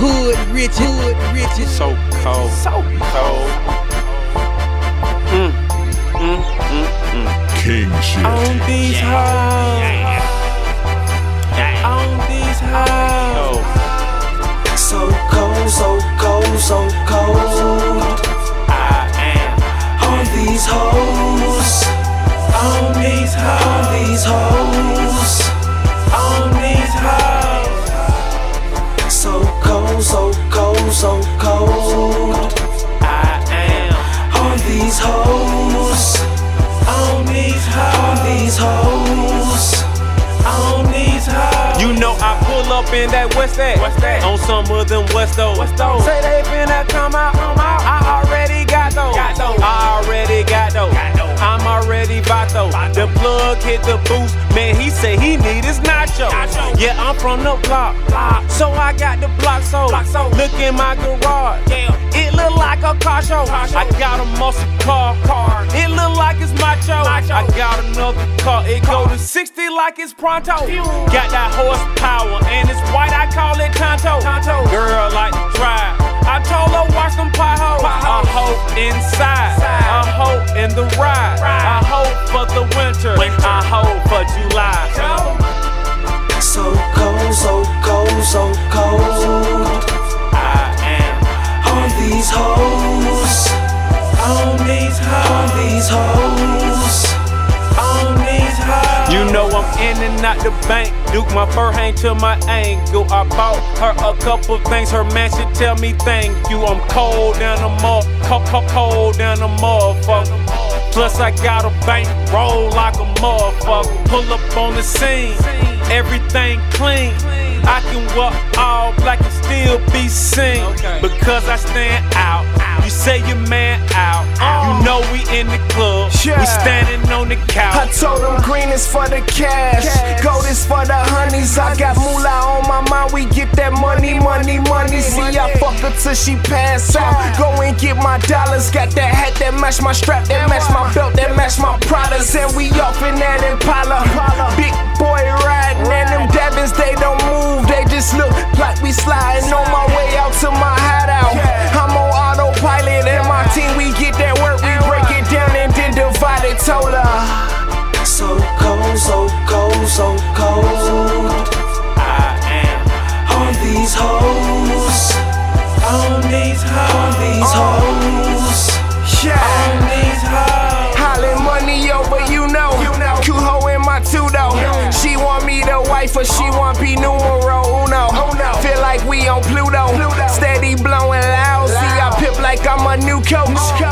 Hood rich, hood rich. So cold, so cold. Mm, mm, mm, mm. King shit. On these hoes. On these hoes. So cold. I am On these hoes, on these hoes. on these hoes. On these hoes. You know I pull up in that West that. What's that? On some of them West those. West those. Say they finna come out. Come out. I already got those. Got those. I already got those. Got those. I'm already bought those. The plug hit the boost. Man, he say he need his nacho. nacho. Yeah, I'm from the block. block. So I got the block sold. Block sold. Look in my garage. Yeah. It look like a car show. Car show. I got a muscle car. car. It look like it's macho. macho. I got another car. It go to 60 like it's pronto. Got that horsepower and it's these hoes. on these hoes. You know I'm in and out the bank. Duke my fur hang to my ankle. I bought her a couple things. Her man should tell me thank you. I'm cold down the mall, cold, cold, cold down the motherfucker. Plus I got a bank roll like a motherfucker. Pull up on the scene, everything clean. I can walk all black and still be seen because I stand out. You say your man out. The club. Yeah. We standing on the couch. I told them green is for the cash, gold is for the honeys. I got moolah on my mind, we get that money, money, money. See, I fuck her till she pass out. Go and get my dollars, got that hat that match my strap, that match my belt, that match my Pradas, and we off in that Impala. Big boy riding, and them Devons me to wife her, she want be numero uno. Feel like we on Pluto. Steady blowing loud. See, I pip like I'm a new coach.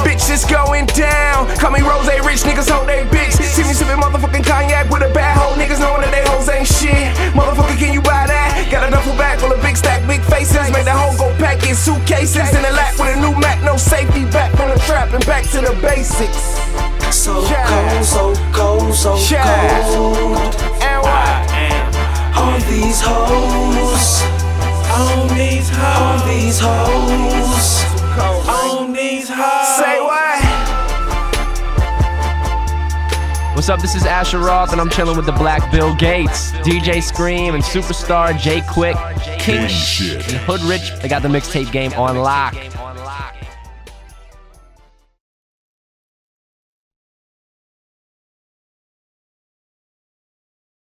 Bitch, it's going down. Call me Rose Rich, niggas hold they bitch. See me sipping motherfucking cognac with a bad hoe. Niggas knowing that they hoes ain't shit. Motherfucker, can you buy that? Got a duffel bag full of big stack, big faces. Make that hoe go pack in suitcases in the lap with a new Mac, no safety. Back from the trap and back to the basics. So Yeah. cold, so cold, so Yeah. cold. These hoes. Say what? What's up? This is Asher Roth, and I'm chilling with the Black Bill Gates, DJ Scream, and superstar Jay Quick, King King Shit, Shit. and Hood Rich. They got the mixtape game on lock.